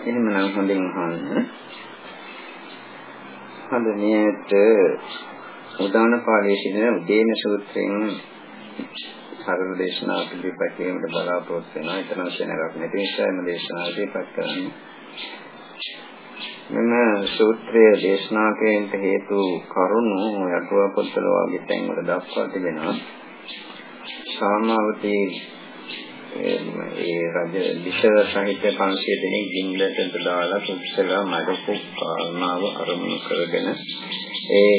එහෙමනම් හොඳින් අහන්න. හද මේට උදාන පාළියේ සිටින උදේන සූත්‍රයෙන් සරල දේශනා පිළිපැත් කිරීමට බලාපොරොත්තු වෙනවා. ඊතරම් සෙනගක් නැති නිසා මේ දේශනාව ඉදිරිපත් කරන්නේ. මෙම සූත්‍රයේ දේශනා කිරීමට හේතු කරුණු යටුව පොත්වල වගේ තැන්වල දක්වා තිබෙනවා. සාමාවතී ඒ රජ විෂය සහිත 500 දෙනෙක් ගින්නට දාලා සුත්සලා මඩපු කාරණාව අරමුණු කරගෙන ඒ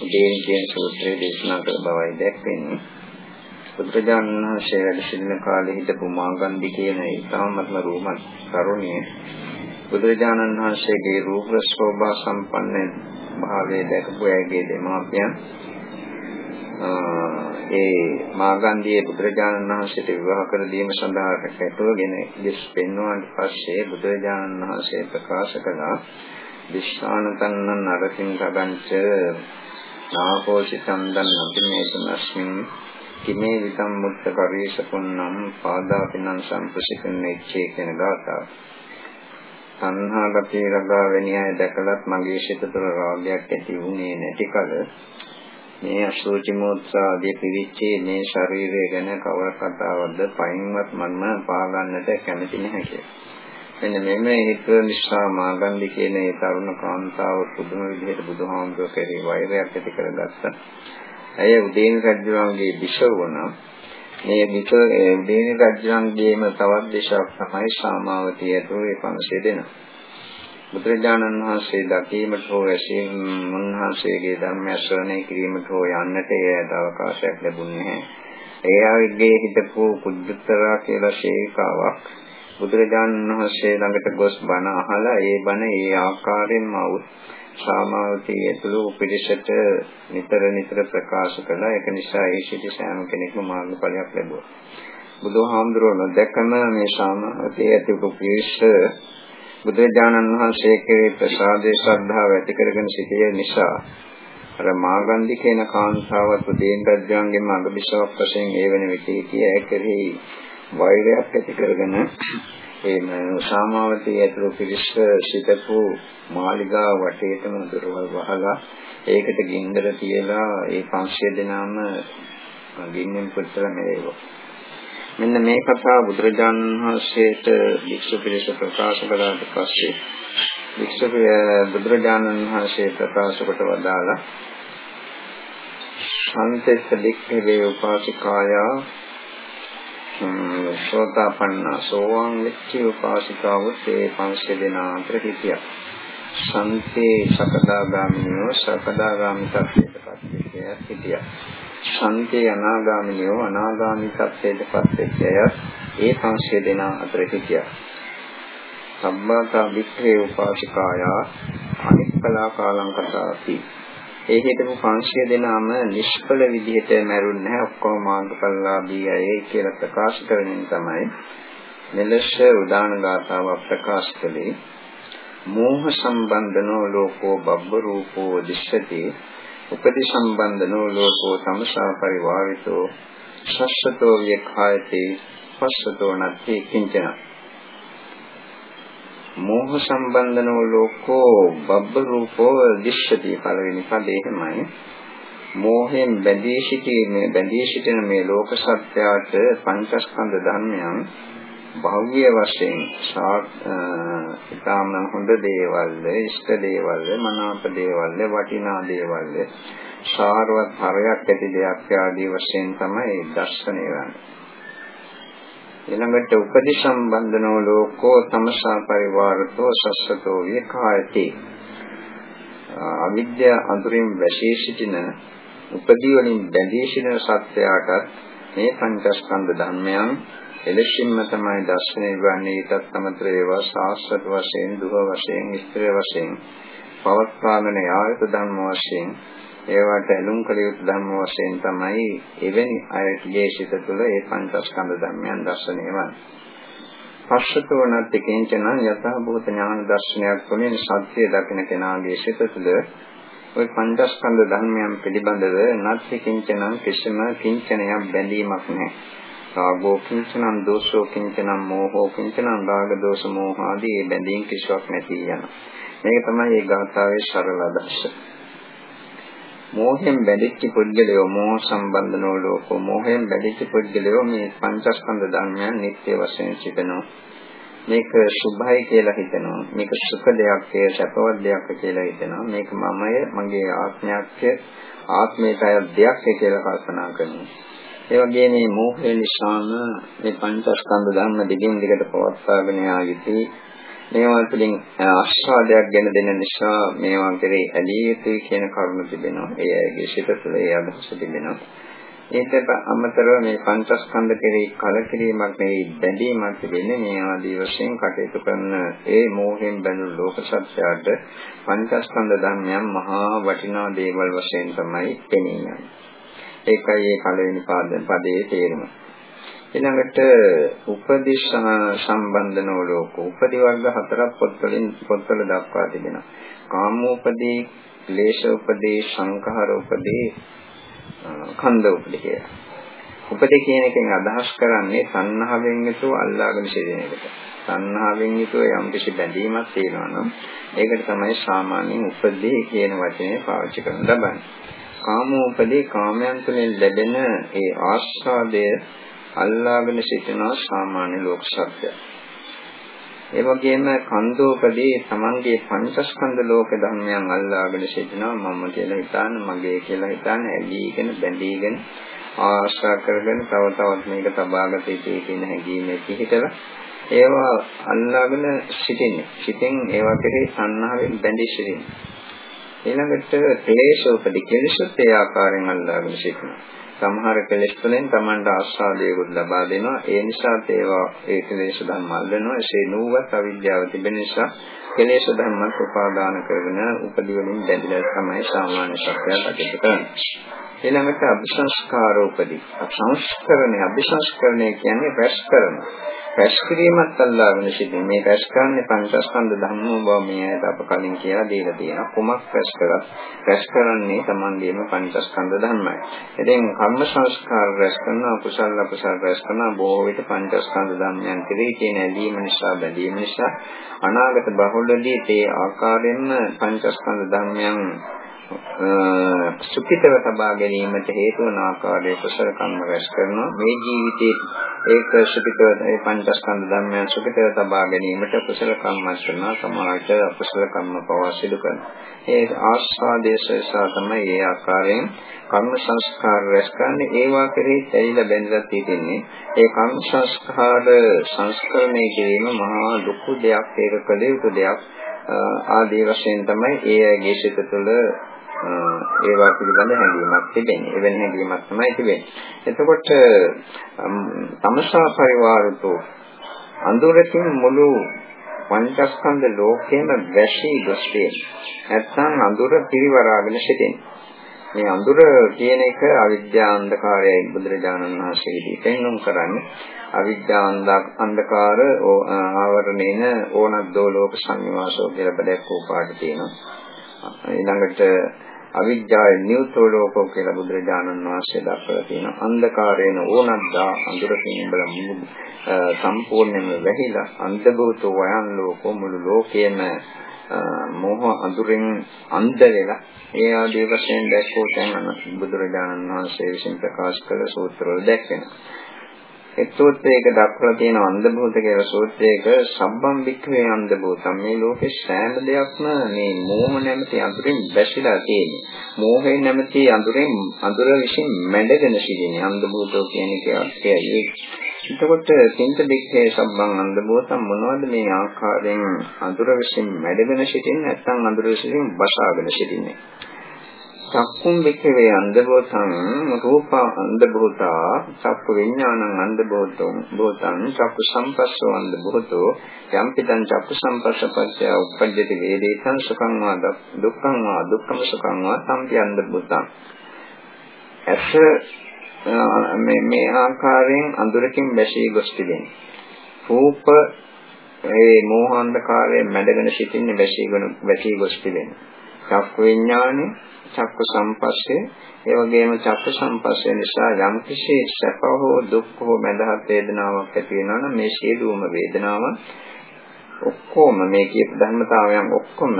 උදේන් කියන සූත්‍රයේ දේශනා කළ බවයි දැක්වෙන්නේ. බුදුරජාණන් වහන්සේ වැඩ සිටින කාලේ හිටපු මාගන්දි කියන ඒ තාමත්ම රූමත් තරුණිය බුදුරජාණන් වහන්සේගේ රූප ශෝභා සම්පන්න භාවයේ දැකපු ඇගේ දෙමාපියන් ඒ මාගන්ධියේ බුදුරජාණන් වහන්සේට විවාහ කර දීම සඳහා කැටුවගෙන ඉස් පෙන්වුවාට පස්සේ බුදුරජාණන් වහන්සේ ප්‍රකාශ කළා විශ්වානතන්න නරකින් කගංච නාකෝසි සම්දන් අභිමේතනස්මින් කිමේ විතම් මුත්ත කරේශ පුන්නම් පාදාපිනං සම්පසිකන් නෙච්චේ කියන ගාථාව. සංහා ගතිය රගා වෙනිය දැකලත් මගේ සිත තුළ රාගයක් ඇති වුණේ නැති කල මේ අශෝචි මෝත්සාදී පිළිච්චේ මේ ශරීරය ගැන කවර කතාවක්ද පයින්වත් මම පාගන්නට කැමති නැහැ කියලා. මෙන්න මෙන්න හේතුව නිසා මාගන්දි කියන ඒ තරුණ කාන්තාව පුදුම විදිහට බුදුහාමුදුර කෙරේ වෛරයක් ඇති කරගත්තා. ඇය උදේන රජුගේ බිසව වුණා. මේ බිසව උදේන රජුගේම තවත් දේශයක් තමයි සාමාවතිය ඇතුළේ 500 දෙනා. බුදුරජාණන් වහන්සේ දකීමට හෝ ඇසීම උන්වහන්සේගේ ධර්මය ශ්‍රවණය කිරීමට හෝ යන්නට ඒයට අවකාශයක් ලැබුණේ නැහැ. ඒ ආවිගේ හිටපු කුජුත්තරා කියලා ශේකාවක් බුදුරජාණන් වහන්සේ ළඟට ගොස් බණ අහලා ඒ බණ ඒ ආකාරයෙන්ම සාමාවතී ඇතුළු පිරිසට නිතර නිතර ප්‍රකාශ කළා. ඒක නිසා ඒ සිටි සෑම කෙනෙක්ම මාර්ගඵලයක් ලැබුවා. බුදුහාමුදුරුවෝ නොදැකම මේ සාමාවතී ඇතුළු පිරිස බුදුරජාණන් වහන්සේ කෙරේ ප්‍රසාදේ ශ්‍රද්ධාව ඇති කරගෙන සිටිය නිසා අර මාගන්ධි කියන කාන්තාවත් උදේන් රජුන්ගේම අගබිසවක් වශයෙන් ඒ වෙන විට සිටිය ඒ කෙරෙහි වෛරයක් ඇති කරගෙන ඒ සාමාවතී ඇතුළු පිරිස සිටපු මාලිගා වටේටම දොරවල් වහලා ඒකට ගින්දර තියලා ඒ 500 දෙනාම ගින්නෙන් පුච්චලා මෙරේවා මෙන්න මේ කතාව බුදුරජාණන් වහන්සේට වික්ෂු පිළිස ප්‍රකාශ කළාට පස්සේ වික්ෂු බුදුරජාණන් වහන්සේ ප්‍රකාශ කොට වදාලා සම්තෙස්ස දික්ඛවේ උපාසිකාය සෝතාපන්න සෝවාන් වෙච්ච උපාසිකාවෝ ඒ පංච දෙනා අතර හිටියා. සම්තේ සකදාගාමිනියෝ සකදාගාමි තත්ත්වයටපත් හිටියා. ශාන්තිය අනාගාමිනියෝ අනාගාමී සත්‍යයට පස්සෙච්ච අය ඒ සංශය දෙන අතර හිටියා. සම්මාතා වික්‍රේ උපාසිකාය අනික්කලා කාලං කතාති. ඒ හිටපු සංශය දෙනාම නිෂ්ඵල විදිහට මැරුන්නේ නැහැ ඔක්කොම මාර්ගඵලලාභී අය කියලා ප්‍රකාශ කරමින් තමයි මෙලෙස උදාන ගාථාව ප්‍රකාශ කළේ. මෝහ සම්බන්ධනෝ ලෝකෝ බබ්බ රූපෝ දිශති උපදි සම්බන්ධනෝ ලෝකෝ තමසා පරිවාරිතෝ සස්සතෝ විඛායති පස්සතෝ නත්ති කිංචන. මෝහ සම්බන්ධනෝ ලෝකෝ බබ්බ රූපෝ දිශ්‍යති පළවෙනි පදේ එහෙමයි. මෝහයෙන් බැඳී සිටීමේ බැඳී සිටින මේ ලෝක සත්‍යයට පංචස්කන්ධ ධර්මයන් භෞ්‍ය වශයෙන් ඉතාම හොඳ දේවල්, ඉෂ්ට දේවල්, මනාප දේවල්, වටිනා දේවල්, සාරවත් හරයක් ඇති දෙයක් ආදී වශයෙන් තමයි දර්ශනය වන්නේ. ඊළඟට උපදි සම්බන්ධනෝ ලෝකෝ තමසා පරිවාරතෝ සස්සතෝ විකායති. අවිද්‍ය අඳුරින් වැසී සිටින උපදී වලින් බැඳී සිටින සත්‍යයටත් මේ පංචස්කන්ධ ධර්මයන් එලෙසින්ම තමයි දර්ශනය වන්නේ ඊටත් අමතර ඒවා සාස්වත වශයෙන් දුහ වශයෙන් ස්ත්‍රය වශයෙන් පවත්වාගෙන යායුත ධර්ම වශයෙන් ඒවට ඇලුම් කළ යුතු ධර්ම වශයෙන් තමයි එවැනි අයගේ සිත තුළ ඒ පංචස්කන්ධ ධර්මයන් දර්ශනය වන්නේ. පස්සතෝනත් කිංචන යථා භූත ඥාන දර්ශනයක් තුළින් සත්‍ය දකින කෙනාගේ සිත තුළ ওই පංචස්කන්ධ ධර්මයන් පිළිබඳව නැති කිංචන කිසිම කිංචනයක් බැඳීමක් නැහැ. රාගෝ කිංචනං දෝෂෝ කිංචනං මෝහෝ කිංචනං රාග දෝෂ මෝහ ආදී මේ බැඳීම් කිසිවක් නැති යන. මේක තමයි මේ ගාථාවේ සරල අදහස. මෝහයෙන් බැඳිච්ච පුද්ගලයෝ මෝහ සම්බන්ධනෝ ලෝකෝ මෝහයෙන් බැඳිච්ච පුද්ගලයෝ මේ පංචස්කන්ධ ධර්මයන් නිත්‍ය වශයෙන් සිටිනවා. මේක සුභයි කියලා හිතනවා. මේක සුඛ දෙයක් කියලා සැපවත් දෙයක් කියලා හිතනවා. මේක මමය, මගේ ආත්මයක්, ආත්මයටය දෙයක් කියලා කල්පනා කරනවා. ඒ වගේ මේ මෝහය නිසාම මේ පංචස්කන්ධ ධර්ම දිගින් දිගට පවත්වාගෙන යා යුතුයි. මේවා තුළින් ආස්වාදයක් ගැන දෙන නිසා මේවා කෙරේ ඇලිය යුතුයි කියන කරුණ තිබෙනවා. ඒ අයගේ සිත තුළ ඒ අදහස තිබෙනවා. ඒකට අමතරව මේ පංචස්කන්ධ කෙරෙහි කලකිරීමක් නෙවෙයි බැඳීමක් තිබෙන්නේ මේ ආදී වශයෙන් කටයුතු කරන ඒ මෝහයෙන් බැඳුණු ලෝක සත්‍යයට පංචස්කන්ධ ධර්මයන් මහා වටිනා දේවල් වශයෙන් තමයි පෙනෙන්නේ. ඒකයි ඒ පළවෙනි පදයේ තේරුම. ඊළඟට උපදේශ සම්බන්ධනෝ ලෝක උපදි වර්ග හතරක් පොත්වලින් පොත්වල දක්වා තිබෙනවා. කාමෝපදී, ක්ලේශ උපදී, සංඛාර උපදී, කන්ද උපදී කියලා. උපදී කියන එකෙන් අදහස් කරන්නේ සංහාවෙන් යුතුව අල්ලාගෙන සිටින එකට. සංහාවෙන් යුතුව යම් කිසි බැඳීමක් තියෙනවා නම් ඒකට තමයි සාමාන්‍යයෙන් උපදී කියන වචනේ පාවිච්චි කරන ලබන්නේ. කාමෝපදී කාමයන් තුළින් ලැබෙන ඒ ආස්වාදය අල්ලාගෙන සිටින සාමාන්‍ය ලෝක සත්‍යය. ඒ වගේම කන්දෝපදී තමන්ගේ පංචස්කන්ධ ලෝක ධර්මයන් අල්ලාගෙන සිටිනවා මම කියලා හිතාන මගේ කියලා හිතාන ඇලීගෙන බැඳීගෙන ආශා කරගෙන තව තවත් මේක තබාගත යුතුයි කියන හැඟීමේ පිහිටලා ඒවා අල්ලාගෙන සිටින්නේ. සිටින් ඒවා කෙරේ සංහාවෙන් බැඳී සිටින්නේ. ඊළඟට ක්ලේශෝපදී කෙලෙසත් ඒ ආකාරයෙන් අල්ලාගෙන සිටිනවා. සමහර කෙලෙස් වලින් Tamanට ආස්වාදයකුත් ලබා දෙනවා. ඒ නිසා ඒවා ඒ කෙලෙස් ධර්ම අල්ලනවා. එසේ නුවත් අවිද්‍යාව තිබෙන නිසා කෙලෙස් ධර්මත් උපාදාන කරගෙන උපදී වලින් බැඳිලා තමයි සාමාන්‍ය සත්‍යය කටයුතු කරන්නේ. ඊළඟට අபிසංස්කාරෝපදී. සංස්කරණය අபிසංස්කරණය කියන්නේ රැස් කරනවා. රැස් කිරීමත් අල්ලාගෙන සිටින මේ රැස් කරන්නේ පංචස්කන්ධ ධර්මෝ බව මේ ඇයට අප කලින් කියලා දීලා තියෙනවා. කුමක් රැස් කරත් රැස් කරන්නේ Tamanගේම පංචස්කන්ධ ධර්මයි. ඉතින් කර්ම සංස්කාර රැස් කරනවා කුසල අකුසල රැස් කරනවා බොහෝ විට පංචස්කන්ධ ධර්මයන් කෙරෙහි තියෙන ඇලීම නිසා බැඳීම නිසා අනාගත බහුලදී ඒ ආකාරයෙන්ම පංචස්කන්ධ ධර්මයන් සුඛිතව තබා ගැනීමට හේතු වන ආකාරයේ කුසල කර්ම රැස් කරනවා. මේ ජීවිතයේ ඒක සුඛිතව ඒ පංචස්කන්ධ ධර්මයන් සුඛිතව තබා ගැනීමට කුසල කර්ම කරනවා. සමාජයට අකුසල කර්ම පවා සිදු කරනවා. ඒ ආස්වාදේශසා තමයි ඒ ආකාරයෙන් කර්ම සංස්කාර රැස් කරන්නේ. ඒවා කෙරෙහි ඇලිලා බැඳලා තියෙන්නේ ඒ කර්ම සංස්කාර සංස්කරණය කිරීම මහා ලොකු දෙයක්. ඒක කළ යුතු දෙයක්. ආදී වශයෙන් තමයි ඒ ඇගේ සිත තුළ ඒවා පිළිබඳ හැඟීමක් තිබෙන්නේ. එවැනි හැඟීමක් තමයි තිබෙන්නේ. එතකොට තමසා පරිවාරතෝ අඳුරකින් මුළු පංචස්කන්ධ ලෝකෙම වැසී ගොස් නැත්නම් අඳුර පිරිවරාගෙන සිටින්නේ. මේ අඳුර කියන එක අවිද්‍යා අන්ධකාරයයි බුදුරජාණන් වහන්සේදී පෙන්වුම් කරන්නේ. අවිද්‍යා අන්ධකාර ආවරණේන ඕනද්දෝ ලෝක සංනිවාසෝ කියලා බඩක්කෝ පාඩ තියෙනවා. ඊළඟට අවිද්‍යාවේ නියුතෝ ලෝකෝ කියලා බුදුරජාණන් වහන්සේ දක්වලා තියෙනවා. අන්ධකාරේන ඕනද්දා අඳුරකින් බල මුළු සම්පූර්ණයෙන්ම වැහිලා අන්ධභූතෝ වයන් ලෝකෝ මුළු ලෝකයේම මෝහ අඳුරෙන් අන්ධ වෙලා ඒ ආදී වශයෙන් දැක්වූ තැන බුදුරජාණන් වහන්සේ විසින් ප්‍රකාශ කළ සූත්‍රවල දැක්වෙනවා. ඒ සූත්‍රයක දක්වලා තියෙන අන්ධ භූත කියලා සූත්‍රයක සම්බම් වික්‍රේ අන්ධ භූතම් මේ ලෝකේ සෑම දෙයක්ම මේ මෝහ නැමැති අඳුරෙන් බැසිලා තියෙන්නේ. මෝහයෙන් නැමැති අඳුරෙන් අඳුර විසින් මැඩගෙන සිටින්නේ අන්ධ භූතෝ කියන එකයි. එතකොට තින්ත වික්‍රේ සම්බම් අන්ධ භූතම් මොනවද මේ ආකාරයෙන් අඳුර විසින් මැඩගෙන සිටින්නේ නැත්නම් අඳුර විසින් බසාගෙන සිටින්නේ? චක්කුම් වික්‍රේ අන්ධබෝතං රූප අන්ධබෝතා චක්කු විඥානං අන්ධබෝතං බෝතං චක්කු සම්පස්සෝ අන්ධබෝතෝ යම් පිටං චක්කු සම්පස්සපච්චය උප්පජ්ජති වේදේසං සුඛං වා දුක්ඛං වා දුක්ඛම සුඛං වා සම්පි අන්ධබෝතං. ඇස මේ මේ ආකාරයෙන් අඳුරකින් බැසී ගොස් තිබෙනවා රූප ඒ මෝහාන්ධකාරයෙන් මැඩගෙන සිටින්නේ බැසීගෙන බැසී ගොස් තිබෙනවා චක්ක විඥානේ චක්ක සම්පස්සේ ඒ වගේම චක්ක සම්පස්සේ නිසා යම් කිසි සැප හෝ දුක් හෝ මඳහත් වේදනාවක් ඇති වෙනවා නම් මේ සියලුම වේදනාව ඔක්කොම මේ කියපු ධර්මතාවයන් ඔක්කොම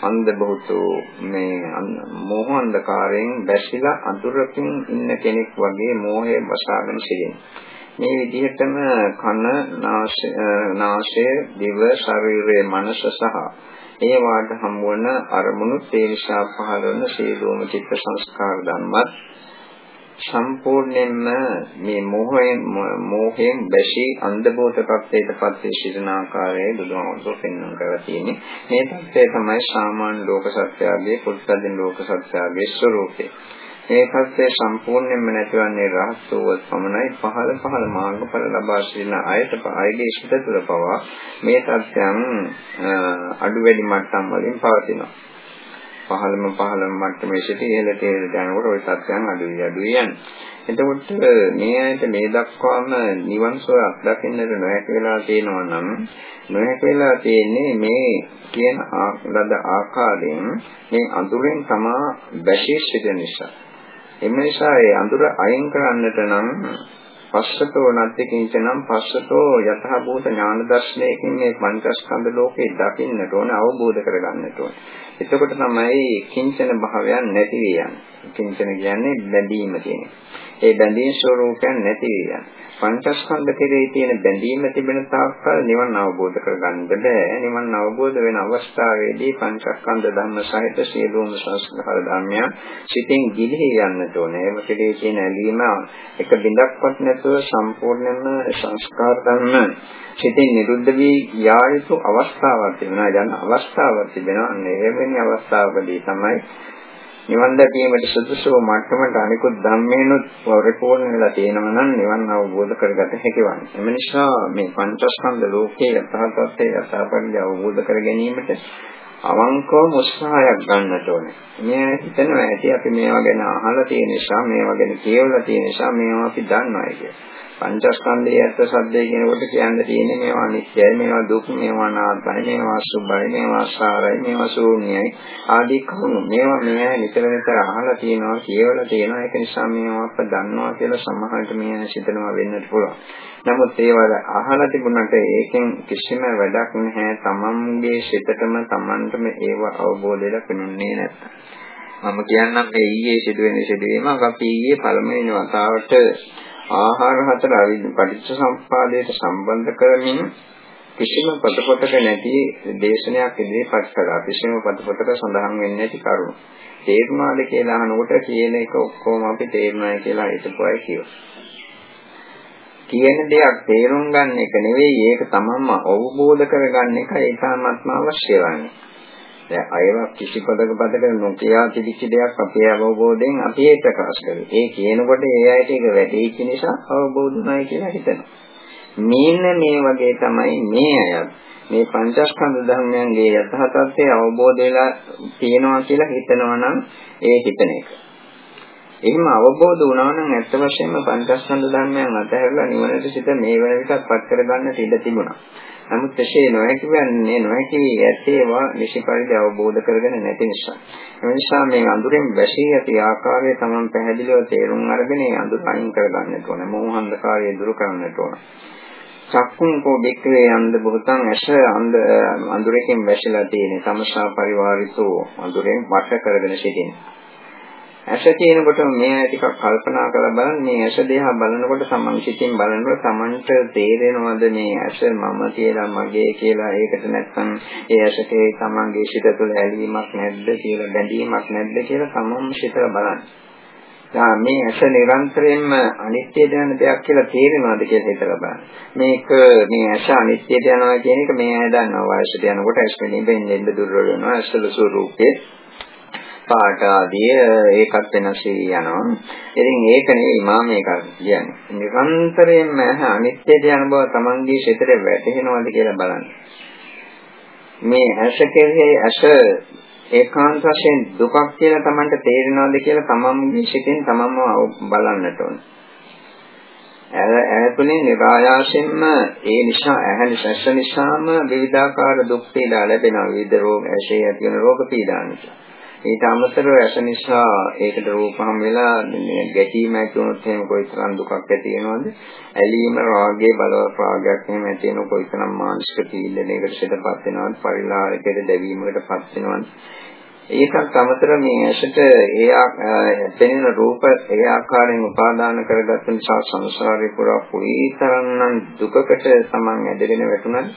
අන්ධ බහුතු මේ මෝහ අන්ධකාරයෙන් බැසිලා අඳුරකින් ඉන්න කෙනෙක් වගේ මෝහයෙන් වසාගෙන සිටිනවා. මේ විදිහටම කන නාසය දිව ශරීරයේ මනස සහ ඒ වාට හමුවන අරමුණු ඒ නිසා පහළ වන සීලෝම චිත්ත සංස්කාර ධර්මත් සම්පූර්ණයෙන්ම මේ මොහයෙන් මොහයෙන් බැසී අන්ධබෝධ තත්ත්වයටපත් වී සිටින ආකාරයේ බුදුහාමුදුරුවෝ පෙන්වන කරලා තියෙන්නේ. මේ தත්ත්වය තමයි සාමාන්‍ය ලෝක සත්‍යයේ පුත්සදින් ලෝක සත්‍යයේ ස්වરૂපය මේ පස්සේ සම්පූර්ණයෙන්ම නැතිවන්නේ රහස් වූ සමනයි පහළ පහළ මාර්ගඵල ලබා සිටින අයට ආයේ ඉෂ්ට තුර පවා මේ සත්‍යයන් අඩු වැඩි මට්ටම් වලින් පවතිනවා. පහළම පහළම මට්ටමේ සිට ඉහළට ඉහළට යනකොට ওই සත්‍යයන් අඩු වී අඩු යන. එතකොට මේ ඇයට මේ දක්වාම නිවන් සුව අත්දකින්නට නොහැකි වෙලා තියෙනවා නම් නොහැකි වෙලා තියෙන්නේ මේ කියන ලද ආකාරයෙන් මේ අඳුරෙන් තමා වැශේෂිත නිසා. එම නිසා ඒ අඳුර අයින් කරන්නට නම් පස්සතෝ නත්ති කිංචනම් පස්සතෝ යතහ භූත ඥාන දර්ශනයකින් මේ පංචස්කන්ධ ලෝකේ දකින්නට ඕන අවබෝධ කරගන්නට ඕන. එතකොට තමයි කිංචන භාවයන් නැති වෙන්නේ. කිංචන කියන්නේ බැඳීම කියන එක. ඒ බැඳීම් ස්වરૂපයන් නැති වෙනවා. පංචස්කන්ධ කෙරෙහි තියෙන බැඳීම තිබෙන තාක්කල් නිවන් අවබෝධ කරගන්න බෑ. නිවන් අවබෝධ වෙන අවස්ථාවේදී පංචස්කන්ධ ධර්ම සහිත සියලුම සංස්කාර ධර්මයන් සිතින් ගිලිහි යන්නට ඕනේ. ඒව කෙරෙහි තියෙන ඇලීම එක බිඳක්වත් නැතුව සම්පූර්ණයෙන්ම සංස්කාර ධර්ම සිතින් නිරුද්ධ වී යා යුතු අවස්ථාවක් තිබෙනවා. යන අවස්ථාවක් තිබෙනවා. අන්න එවැනි අවස්ථාවකදී තමයි නිවන් දැකීමට සුදුසු මට්ටමට අනිකුත් ධම්මේනොත් පරිපූර්ණ වෙලා තියෙනවා නම් නිවන් අවබෝධ කරගත හැකි වන්නේ. එම නිසා මේ පංචස්කන්ධ ලෝකයේ යථාර්ථය යථාපරිදි අවබෝධ කර ගැනීමට අවංකවම උත්සාහයක් ගන්නට ඕනේ. මේ හිතනවා ඇති අපි මේවා ගැන අහලා තියෙන නිසා මේවා ගැන කියවලා තියෙන නිසා මේවා අපි දන්නවා කියලා. පංචස්කන්ධයේ ඇත්ත සද්දේ කියනකොට කියන්න තියෙන්නේ මේවා අනිත්‍යයි මේවා දුක් මේවා අනාත්මයි මේවා සුභයි මේවා සාරයි මේවා ශූන්‍යයි ආදී කරුණු. මේවා මේ නිතර නිතර අහලා තියෙනවා කියවලා තියෙනවා. ඒක නිසා මේවා අප දන්නවා කියලා සමහරට මේ සිතනවා වෙන්නත් පුළුවන්. නමුත් ඒවල අහලා තිබුණාට ඒකෙන් කිසිම වැඩක් නැහැ. තමන්ගේ සිතටම තමන්ටම ඒව අවබෝධයට පෙනුනේ නැත්තම්. මම කියන්නම් මේ ඊයේ සිදුවෙන සිදුවීමක්. අපි ඊයේ පළමුවෙනි වතාවට ආහාර හතර පටිච්ච සම්පාදයට සම්බන්ධ කරමින් කිසිම පොතපතක නැති දේශනයක් ඉදිරිපත් කළා. කිසිම පොතපතක සඳහන් වෙන්නේ නැති කරුණු. තේරුණාද කියලා අහනකොට කියන එක ඔක්කොම අපි තේරුණායි කියලා හිතපුවයි කියනවා. කියන දෙයක් තේරුම් ගන්න එක නෙවෙයි ඒක තමන්ම අවබෝධ කරගන්න එක ඒකමත්ම අවශ්‍ය වන්නේ. දැන් අයව කිසි පදක පදක නොකියා තිබිච්ච දෙයක් අපේ අවබෝධයෙන් අපි ඒ ප්‍රකාශ කරේ. ඒ කියනකොට ඒ අයට ඒක වැටහිච්ච නිසා අවබෝධුනායි කියලා හිතනවා. මේන්න මේ වගේ තමයි මේ අයත් මේ පංචස්කන්ධ ධර්මයන්ගේ යථා තත්ත්වය අවබෝධ වෙලා තියෙනවා කියලා හිතනවා නම් ඒ හිතන එක. එහෙම අවබෝධ වුණා නම් ඇත්ත වශයෙන්ම පංචස්කන්ධ ධර්මයන් අතහැරලා නිවනට සිට මේ වෙන විටත් පත් කරගන්නට ඉඩ තිබුණා. නමුත් එසේ නොහැකි වෙන්නේ නොහැකි ඇත්තේවා නිසි පරිදි අවබෝධ කරගෙන නැති නිසා. ඒ නිසා මේ අඳුරෙන් වැසී ඇති ආකාරය තමන් පැහැදිලිව තේරුම් අරගෙන ඒ අඳුර අයින් කරගන්නට ඕන. මෝහංධකාරය දුරු කරන්නට ඕන. චක්කුං කෝ බික්කවේ අන්ධ බුතං ඇස අන්ධ අඳුරකින් වැසිලා තියෙන සමසා පරිවාරිතෝ අඳුරෙන් වට කරගෙන සිටින. ඇස කියනකොට මේ ටිකක් කල්පනා කරලා බලන්න මේ ඇස දිහා බලනකොට සමන් සිතින් බලනකොට Tamanට තේරෙනවද මේ ඇස මම කියලා මගේ කියලා ඒකට නැත්නම් ඒ ඇසකේ Tamanගේ සිත තුළ ඇලීමක් නැද්ද කියලා බැඳීමක් නැද්ද කියලා තමන්ම සිතලා බලන්න. යා මේ ඇස නිරන්තරයෙන්ම අනිත්‍ය දැන දෙයක් කියලා තේරෙනවද කියලා හිතලා බලන්න. මේක මේ ඇස අනිත්‍යයට යනවා කියන එක මේ අය දන්නවා වයසට යනකොට ඇස් වෙනින් එන්න දුර්වල වෙනවා ඇසල ස්වરૂපේ පාට ආදී ඒකත් වෙනස් වී යනවා. ඉතින් ඒක නෙවෙයි මා මේක කියන්නේ. නිරන්තරයෙන්ම අනිත්‍යද යන බව Tamanගේ සිතට වැටහෙනවද කියලා බලන්න. මේ ඇස කෙරෙහි ඇස ඒකාන්ත වශයෙන් දුකක් කියලා Tamanට තේරෙනවද කියලා Tamanගේ සිතෙන් Tamanම බලන්නට ඕන. ඈතුලින් නිරායාසයෙන්ම ඒ නිසා ඇහැ නිසා නිසාම විවිධාකාර දුක් පීඩා ලැබෙනවා විවිධ රෝග ඇසේ ඇති වෙන රෝග පීඩා නිසා. ඊට අමතරව ඇස නිසා ඒකට රූපහම් වෙලා ගැටීම ඇති වුණොත් එහෙම කොයිතරම් දුකක් ඇති වෙනවද? ඇලීම රාගයේ බලවත් රාගයක් එහෙම ඇති වෙන කොයිතරම් මානසික පීඩනයකට සිදුපත් වෙනවද? පරිලාහයකට දැවීමකටපත් වෙනවද? ඒකත් අමතර මේ ඇසට ඒ පෙනෙන රූප ඒ ආකාරයෙන් උපාදාන කරගත්ත නිසා සංසාරේ පුරා කොයිතරම්නම් දුකකට තමන් ඇදගෙන වැටුණාද?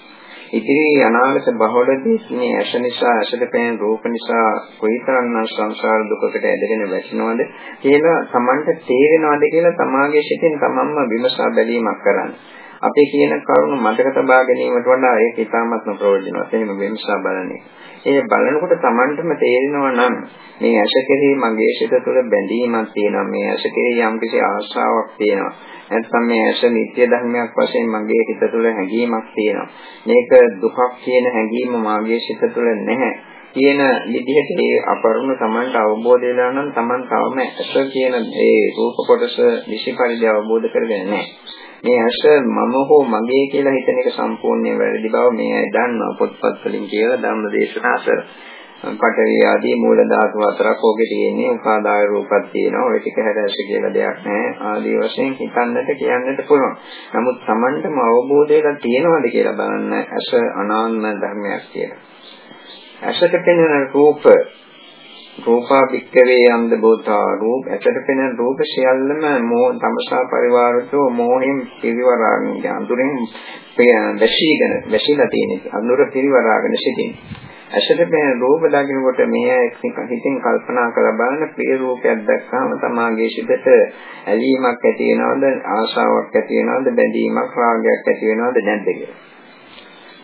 ඉතිරි අනාගත බහුලදී මේ ඇස නිසා ඇසට පෙනෙන රූප නිසා කොයිතරම්නම් සංසාර දුකකට ඇදගෙන වැටෙනවද කියලා Tamanට තේරෙනවද කියලා තමාගේ සිතෙන් තමන්ම විමසා බැලීමක් කරන්න. අපි කියන කරුණු මතක තබා ගැනීමට වඩා ඒක ඉතාමත්ම ප්‍රයෝජනවත්. එහෙම විමසා බලන්නේ. ඒ බලනකොට Tamanටම තේරෙනවා නම් මේ ඇස කෙරෙහි මගේ සිත තුළ බැඳීමක් තියෙනවා. මේ ඇස කෙරෙහි යම්කිසි ආශාවක් තියෙනවා. නැත්නම් මේ ඇස නිත්‍ය ධර්මයක් වශයෙන් මගේ හිත තුළ හැඟීමක් තියෙනවා. මේක දුකක් කියන හැඟීම මාගේ සිත තුළ නැහැ. කියන විදිහට ඒ අපරුණ Tamanට අවබෝධ වෙලා නම් Taman තවම ඇස කියන ඒ රූප කොටස නිසි පරිදි අවබෝධ කරගෙන නැහැ. මේ ඇස මම හෝ මගේ කියලා හිතන එක සම්පූර්ණයෙන් වැරදි බව මේ අය දන්නවා පොත්පත් වලින් කියලා ධර්ම දේශනා අසර. පඨවි ආදී මූල ධාතු හතරක් ඕකේ තියෙන්නේ උපාදාය රූපක් තියෙනවා. ඔය ටික හැරැස්ස කියලා දෙයක් නැහැ. ආදී වශයෙන් හිතන්නට කියන්නට පුළුවන්. නමුත් Tamanටම අවබෝධයක් තියෙනවද කියලා බලන්න ඇස අනාත්ම ධර්මයක් කියලා. ඇසට පෙනෙන රූප රූපා වික්කවේ යම්ද බෝතා රූප. ඇසට පෙනෙන රූප සියල්ලම මෝ තමසා පරිවාරතෝ මෝහෙන් පිරිවරාගෙන අඳුරෙන් වැශීගෙන වැශීලා තියෙන අඳුර පිරිවරාගෙන සිටින්නේ ඇසට පෙනෙන රූප දකිනකොට මේ හිතින් කල්පනා කරලා බලන ප්‍රිය රූපයක් දැක්කම තමාගේ සිතට ඇලීමක් ඇති වෙනවද? ආශාවක් ඇති වෙනවද? බැඳීමක් රාගයක් ඇති වෙනවද? නැද්ද කියලා.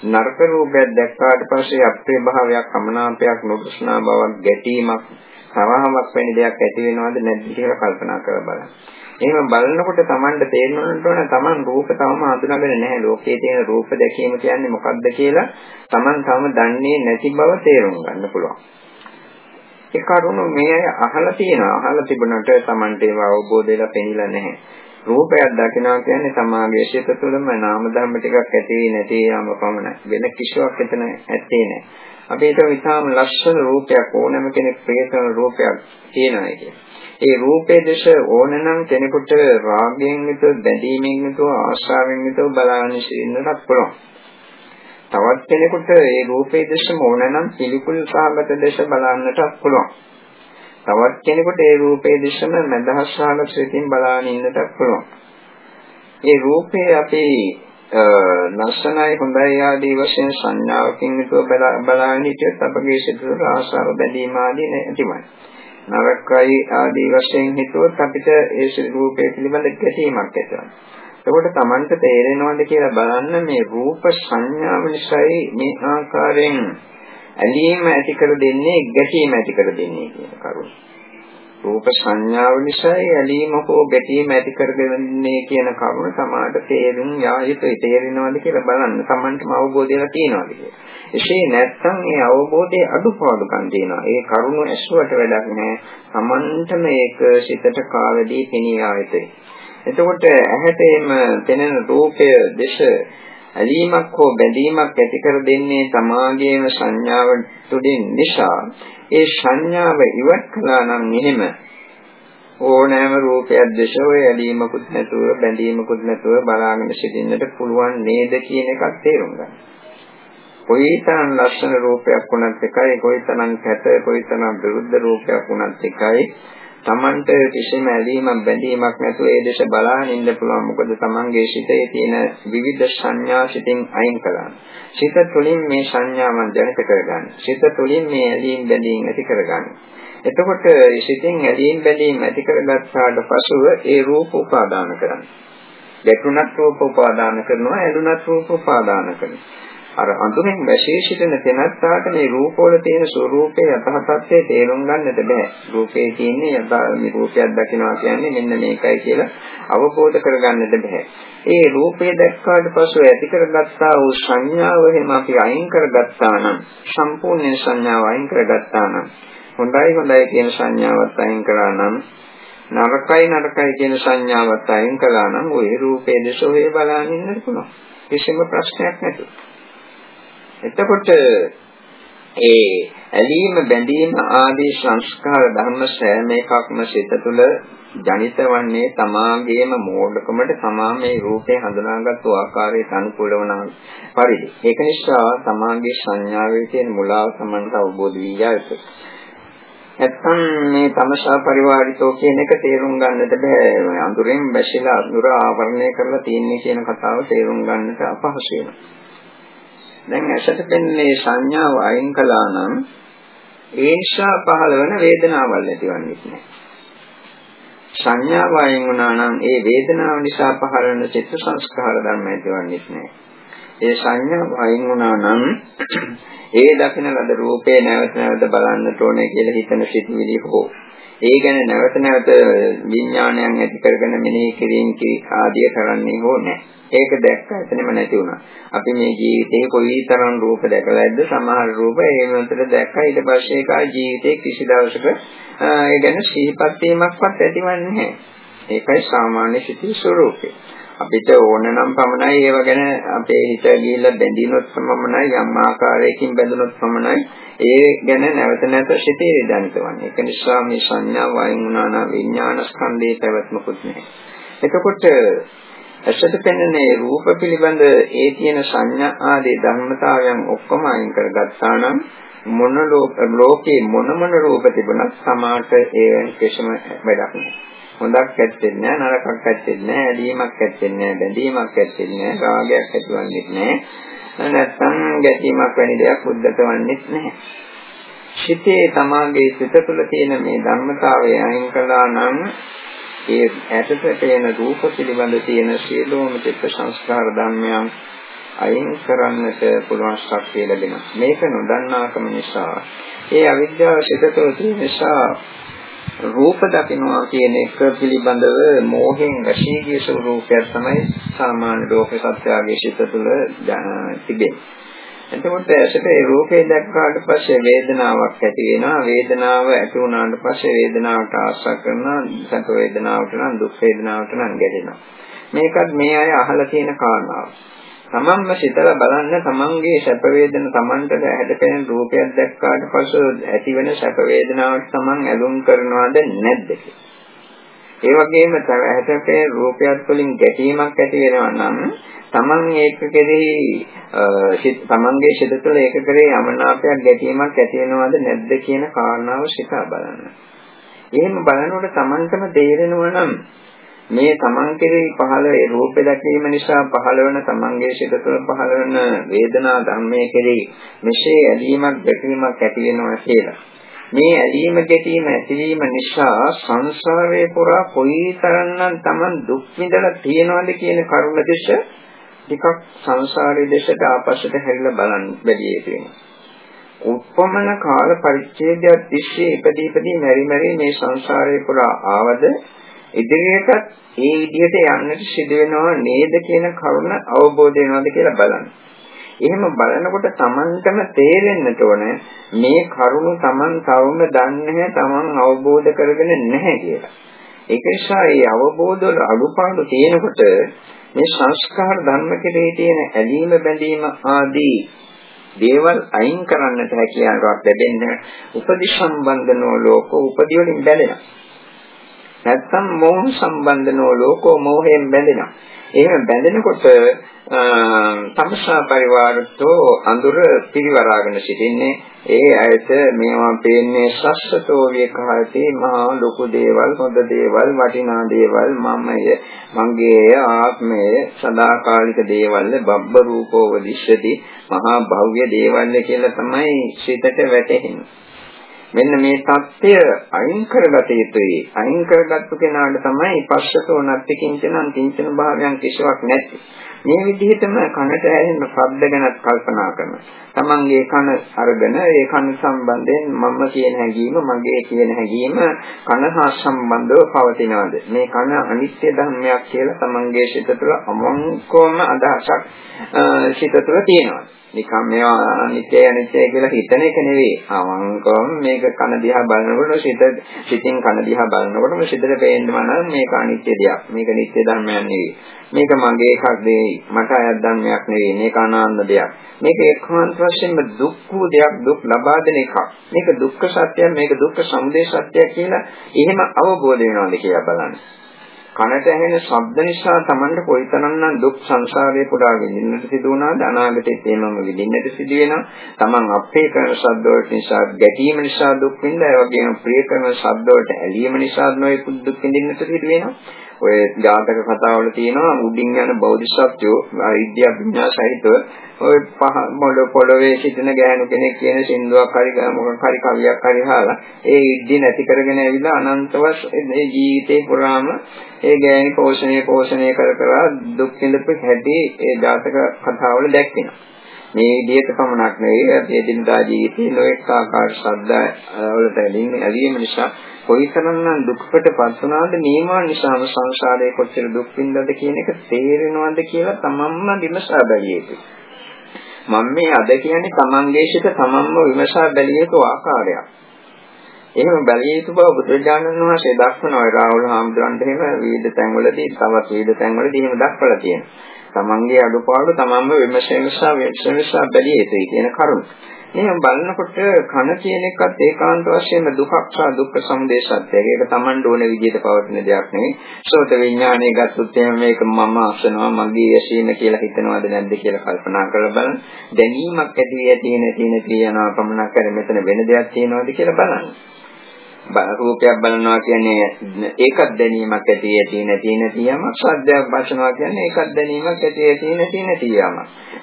නරක රූපයක් දැක්කාට පස්සේ අප්‍රිය භාවයක් අමනාපයක් නොදෘෂ්ණා බවක් ගැටීමක් සවහමක් වැනි දෙයක් ඇති වෙනවද නැද්ද කියලා කල්පනා කරලා බලන්න. එහෙම බලනකොට Tamanට තේරෙන්නට ඕන Taman රූප තවම හඳුනාගෙන නැහැ. ලෝකයේ තියෙන රූප දැකීම කියන්නේ මොකක්ද කියලා Taman තවම දන්නේ නැති බව තේරුම් ගන්න පුළුවන්. ඒ කරුණ මේ අහලා තියෙනවා. අහලා තිබුණාට Tamanට ඒව අවබෝධ වෙලා පෙනිලා නැහැ. රූපයක් දකිනවා කියන්නේ සමාගයේ සිත තුළම නාම ධර්ම ටිකක් ඇති නැති යාම පමණයි. වෙන කිසිවක් එතන ඇත්තේ නැහැ. අපි හිතමු ඉතාම ලස්සන රූපයක් ඕනම කෙනෙක් ප්‍රේතන රූපයක් තියෙනවා කියන්නේ. ඒ රූපේ දෙස ඕනනම් කෙනෙකුට රාගයෙන් යුතුව බැඳීමෙන් යුතුව ආශාවෙන් යුතුව බලාගෙන ඉන්නටත් පුළුවන්. තවත් කෙනෙකුට ඒ රූපේ දෙසම ඕනනම් පිළිකුල් සහගත දෙස බලන්නටත් පුළුවන්. තවත් කෙනෙකුට ඒ රූපේ දෙසම මදහස් සහගත සිතින් බලාගෙන ඉන්නටත් පුළුවන්. ඒ රූපේ අපේ ලස්සනයි හොඳයි ආදී වශයෙන් සංඥාවකින් යුතුව බලාගෙන හිටියොත් අපගේ සිතේ ආශාව බැඳීම ආදී නැතිවයි. නරකයි ආදී වශයෙන් හිතුවොත් අපිට ඒ රූපය පිළිබඳ ගැටීමක් ඇතිවෙනවා. එතකොට Tamanට තේරෙනවද කියලා බලන්න මේ රූප සංඥාව නිසායි මේ ආකාරයෙන් ඇලීම ඇති කර දෙන්නේ ගැටීම ඇති කර දෙන්නේ කියන කරුණ. රූප සංඥාව නිසායි ඇලීම හෝ ගැටීම ඇති කරගන්නේ කියන කරුණ සමාඩ තේරුම් යා යුතුයි තේරෙනවද කියලා බලන්න Tamanටම අවබෝධයක් තියෙනවද කියලා. එසේ නැත්නම් මේ අවබෝධයේ අඩුපාඩුකම් තියෙනවා. ඒ කරුණ ඇසුවට වැඩක් නැහැ. Tamanටම ඒක සිතට කාවැදී පෙනී ආයතේ. එතකොට ඇහැට එම පෙනෙන රූපය දේශ ඇලීමක් හෝ බැඳීමක් ඇති කර දෙන්නේ තමාගේම සංඥාව තුළින් නිසා ඒ සංඥාව ඉවත් කළා නම් එහෙම ඕනෑම රූපයක් දැස ඔය ඇලීමකුත් නැතුව බැඳීමකුත් නැතුව බලාගෙන සිටින්නට පුළුවන් නේද කියන එකක් තේරුම් ගන්න. කොයිතරම් ලක්ෂණ රූපයක් වුණත් එකයි කොයිතරම් කැත කොයිතරම් විරුද්ධ රූපයක් වුණත් එකයි Tamanට කිසිම ඇලීමක් බැඳීමක් නැතුව ඒ දේශ බලාගෙන ඉන්න පුළුවන් මොකද Tamanගේ සිතේ තියෙන විවිධ සංඥා සිතින් අයින් කරගන්න. සිත තුළින් මේ සංඥාවන් ජනිත කරගන්න. සිත තුළින් මේ ඇලීම් බැඳීම් ඇති කරගන්න. එතකොට සිතින් ඇලීම් බැඳීම් ඇති කරගත්තාට පසුව ඒ රූප උපාදාන කරන්න. ගැටුණත් රූප උපාදාන කරනවා, ඇලුණත් රූප උපාදාන කරනවා. අර අඳුරෙන් වැශේෂිතන තැනත්තාට මේ රූපවල තියෙන ස්වરૂපයේ යථාර්ථය තේරුම් ගන්නට බෑ. රූපේ තියෙන්නේ යථා මේ රූපයක් දකිනවා කියන්නේ මෙන්න මේකයි කියලා අවබෝධ කරගන්නට බෑ. ඒ රූපය දැක්කාට පසු ඇති කරගත්තා වූ සංඥාව එහෙම අපි අයින් කරගත්තා නම් සම්පූර්ණ සංඥාව අයින් කරගත්තා නම් හොඳයි හොඳයි කියන සංඥාවත් අයින් කරා නම් නරකයි නරකයි කියන සංඥාවත් අයින් කළා නම් ওই රූපයේ දේශෝවේ බලන්න ඉන්න පුළුවන්. කිසිම ප්‍රශ්නයක් නැතුව එතකොට ඒ ඇලීම බැඳීම ආදී සංස්කාර ධර්ම සෑම එකක්ම සිත තුළ ජනිත වන්නේ තමාගේම මෝඩකමට තමා මේ රූපේ හඳුනාගත්තු ආකාරයට අනුකූල වන පරිදි. ඒක නිසා තමාගේ සංඥාවේ තියෙන මුලාව තමන්ට අවබෝධ වී යයි. නැත්තම් මේ තමසා පරිවාරිතෝ කියන එක තේරුම් ගන්නට බෑ. අඳුරෙන් බැසිලා අඳුර ආවරණය කරලා තියෙන්නේ කියන කතාව තේරුම් ගන්නට අපහසු වෙනවා. දැන් ඇසට පෙන්නේ සංඥාව අයින් කළා නම් ඒ නිසා පහළ වෙන වේදනාවල් ඇතිවන්නේ නැහැ. සංඥාව අයින් වුණා නම් ඒ වේදනාව නිසා පහළ වෙන චිත්ත සංස්කාර ධර්ම ඇතිවන්නේ නැහැ. ඒ සංඥාව අයින් වුණා නම් ඒ දකින ලද රූපේ නැවත නැවත බලන්නට ඕනේ කියලා හිතන සිතුවිලි හෝ ඒ ගැන නැවත නැවත විඥානයන් ඇති කරගෙන මෙනෙහි කිරීම ආදිය කරන්නේ හෝ නැහැ. ඒක දැක්ක එතනම නැති වුණා. අපි මේ ජීවිතේ කොයිතරම් රූප දැකලාද සමහර රූප ඒ වෙනතට දැක්කා ඊට පස්සේ ඒක ජීවිතේ කිසි දවසක ඒ ගැන සිහිපත් වීමක්වත් ඇතිවන්නේ නැහැ. ඒකයි සාමාන්‍ය සිතේ ස්වરૂපය. අපිට ඕන නම් පමණයි ඒව ගැන අපේ හිත ගිහිල්ලා බැඳිනොත් පමණයි යම් ආකාරයකින් බැඳුනොත් පමණයි ඒ ගැන නැවත නැවත සිතේ රිදන්තවන්නේ. ඒක නිසා මේ සංඥා වයින් වුණා නම් විඥාන ස්කන්ධයේ පැවැත්මකුත් නැහැ. එතකොට ඇසට පෙනෙන රූප පිළිබඳ ඒ තියෙන සංඥා ආදී ධර්මතාවයන් ඔක්කොම අයින් කරගත්තා නම් මොන ලෝකේ මොන මොන රූප තිබුණත් සමාට ඒ කිසිම වැඩක් නැහැ. හොඳක් ඇත්තේ නැහැ නරකක් ඇත්තේ නැහැ ඇලීමක් ඇත්තේ නැහැ බැඳීමක් ඇත්තේ නැහැ රාගයක් ඇතිවන්නේ නැහැ නැත්නම් ගැටීමක් වැනි දෙයක් උද්දත වන්නේ නැහැ සිතේ තමාගේ සිත තුළ තියෙන මේ ධර්මතාවය අයින් කළා නම් ඒ ඇතට පේන රූප පිළිබඳ තියෙන සියලුම චිත්ත සංස්කාර ධර්මයන් අයින් කරන්නට පුළුවන් ශක්තිය ලැබෙනවා. මේක නොදන්නාකම නිසා ඒ අවිද්‍යාව සිත තුළ තියෙන නිසා රූප දකින්නවා කියන එක පිළිබඳව මෝහෙන් වැසී ගිය ස්වરૂපයක් තමයි සාමාන්‍ය ලෝක සත්‍යයේ සිත තුළ තිබෙන්නේ. එතකොට ඇසට ඒ රූපේ දැක්කාට පස්සේ වේදනාවක් ඇති වෙනවා. වේදනාව ඇති වුණාට පස්සේ වේදනාවට ආශා කරනවා. සැප වේදනාවට නම් දුක් වේදනාවට නම් ගැටෙනවා. මේකත් මේ අය අහලා තියෙන කාරණාවක්. තමන්ම සිතලා බලන්න තමන්ගේ සැප වේදන තමන්ට හැදපෙන රූපයක් දැක්කාට පසු ඇතිවෙන සැප වේදනාවට තමන් ඇලුම් කරනවද නැද්ද ඒ වගේම හැදපෙන රූපයක් තුළින් ගැටීමක් ඇති වෙනවා නම් තමන් ඒක කෙරෙහි තමන්ගේ සිත තුළ ඒක කෙරෙහි යමනාපයක් ගැටීමක් ඇති වෙනවද නැද්ද කියන කාරණාව සිතා බලන්න. එහෙම බලනකොට තමන්ටම තේරෙනවා නම් මේ තමන් කෙරෙහි පහළ ඒ රූපේ දැකීම නිසා පහළ වෙන තමන්ගේ සිත තුළ පහළ වෙන වේදනා ධර්මයේ කෙරෙහි මෙසේ ඇලීමක් ගැටීමක් ඇති වෙනවා කියලා. මේ ඇලීම ගැටීම ඇතිවීම නිසා සංසාරේ පුරා කොයිතරම්නම් තමන් දුක් විඳලා තියෙනවද කියන කරුණ දෙස ටිකක් සංසාරයේ දෙසට ආපස්සට හැරිලා බලන්න බැදී වෙනවා. උපමන කාල පරිච්ඡේදයක් තිස්සේ ඉපදී ඉපදී මෙරි මෙරි මේ සංසාරේ පුරා ආවද ඉදිරියටත් ඒ විදිහට යන්නට සිදු වෙනව නේද කියන කරුණ අවබෝධ වෙනවද කියලා බලන්න. එහෙම බලනකොට Tamanටම තේරෙන්නට ඕන මේ කරුණ Taman තවම දන්නේ Taman අවබෝධ කරගෙන නැහැ කියලා. ඒක නිසා මේ අවබෝධ වල අඩුපාඩු තියෙනකොට මේ සංස්කාර ධර්ම කෙරෙහි තියෙන ඇලීම බැඳීම ආදී දේවල් අයින් කරන්නට හැකියාවක් ලැබෙන්නේ උපදි සම්බන්ධනෝ ලෝක උපදි වලින් බැලෙනවා. නැත්නම් මෝහ සම්බන්ධනෝ ලෝකෝ මෝහයෙන් බැඳෙනවා. එහෙම බැඳෙනකොට තමසා පරිවාරතෝ අඳුර පිරිවරාගෙන සිටින්නේ. ඒ ඇයට මේවා පේන්නේ සස්සතෝ විකාරතේ මහා ලොකු දේවල් හොඳ දේවල් වටිනා දේවල් මමය. මගේ ආත්මය සදාකාලික දේවල් බබ්බ රූපෝ වදිෂ්‍යති මහා භව්‍ය දේවල් කියලා තමයි සිතට වැටහෙන්නේ. මෙන්න මේ தත්ත්වය අයින් කරගත යුතුයි. අයින් කරගත්තු කෙනාට තමයි පස්සතෝ නැති කිංචනං කිංචන භාවයන් කිසිවක් නැති. මේ විදිහටම කනට ඇහෙන ශබ්ද ගැනත් කල්පනා කරනවා. Tamange කන අරගෙන ඒ කන සම්බන්ධයෙන් මම කියන හැඟීම මගේ කියන හැඟීම කන හා සම්බන්ධව පවතිනවාද? මේ කන අනිත්‍ය ධර්මයක් කියලා Tamange සිත තුළ අමංකවම අදහසක් සිත තුළ තියෙනවා. නිකම් මේවා අනිත්‍ය අනිත්‍ය කියලා හිතන එක නෙවෙයි. අවංකවම මේක කන දිහා බලනකොට සිත සිතින් කන දිහා බලනකොටම සිතට පේන්නම නම් මේක අනිත්‍ය දෙයක්. මේක නිත්‍ය ධර්මයක් නෙවෙයි. මේක මගේ එකක් නෙවෙයි. මට අයත් ධර්මයක් නෙවෙයි. මේක අනාත්ම දෙයක්. මේක එක්කාන්ත වශයෙන්ම දුක් වූ දෙයක් දුක් ලබා දෙන එකක්. මේක දුක්ඛ සත්‍යයක් මේක දුක්ඛ සමුදය සත්‍යයක් කියලා එහෙම අවබෝධ වෙනවාද කියලා බලන්න. කනට ඇහෙන ශබ්ද නිසා Tamanට කොයිතරම්නම් දුක් සංසාරේ පුරා විඳින්නට සිදු වුණාද? අනාගතේ තේමම විඳින්නට සිදු වෙනවා. Taman අපේ කරන ශබ්ද වලට නිසා ගැටීම නිසා දුක් විඳලා ඒ වගේම ප්‍රිය කරන ශබ්ද වලට ඇලීම නිසා නොයෙකුත් දුක් විඳින්නට සිදු වෙනවා. ඔය ජාතක කතාවල තියෙනවා උඩින් යන බෞද්ධසත්වෝ විද්‍යා විඥා සහිතව ඔය පහ මොළ පොළවේ සිටින ගෑනු කෙනෙක් කියන සින්දුවක් හරි මොකක් හරි කවියක් හරි අහලා ඒ ඉද්දි නැති කරගෙන ඇවිල්ලා අනන්තවත් මේ ජීවිතේ පුරාම ඒ ගෑණි පෝෂණය පෝෂණය කර කර දුක් විඳපු හැටි ඒ ජාතක කතාවල දැක්වෙනවා මේ විදිහට පමණක් නෙවෙයි අපේ දිනදා ජීවිතේ නොඑක ආකාර ශබ්ද වලට ඇලීම නිසා කොයිතරම්නම් දුක්කටපත් වුණාද මේවා නිසාම සංසාරයේ කොච්චර දුක් විඳද කියන එක තේරෙනවද කියලා තමන්ම විමසා බැලිය යුතුයි. මම මේ අද කියන්නේ තමන්ගේ ශිත තමන්ම විමසා බැලිය යුතු ආකාරයක්. එහෙම බැලිය යුතු බව බුදුරජාණන් වහන්සේ දක්වනවා රාහුල හාමුදුරන්ට එහෙම විවිධ තැන්වලදී තවත් විවිධ තැන්වලදී එහෙම දක්වලා තියෙනවා. තමන්ගේ අඩුපාඩු තමන්ම විමර්ශනසා විමර්ශනසා බැලිය යුතුයි කියන කරුණ. එහෙනම් බලනකොට කන කියන එකත් ඒකාන්ත වශයෙන්ම දුකක් සහ දුක්ඛ සමුදය සත්‍යය. ඒක තමන්ට ඕන විදිහට පවතින දෙයක් නෙවෙයි. සෝත විඥානය ගත්තොත් එහෙනම් මේක මම අසනවා මගේ ඇසීම කියලා හිතනවද නැද්ද කියලා කල්පනා කරලා බලන්න. දැනීමක් ඇති ඇති නැති නැති යනවා පමණක් කර මෙතන වෙන දෙයක් තියෙනවද කියලා බලන්න. රූපයක් බලනවා කියන්නේ ඒකත් දැනීමක් ඇති ඇති නැති නැති යමක්. ශබ්දයක් බසනවා කියන්නේ ඒකත් දැනීමක් ඇති ඇති නැති නැති යමක්.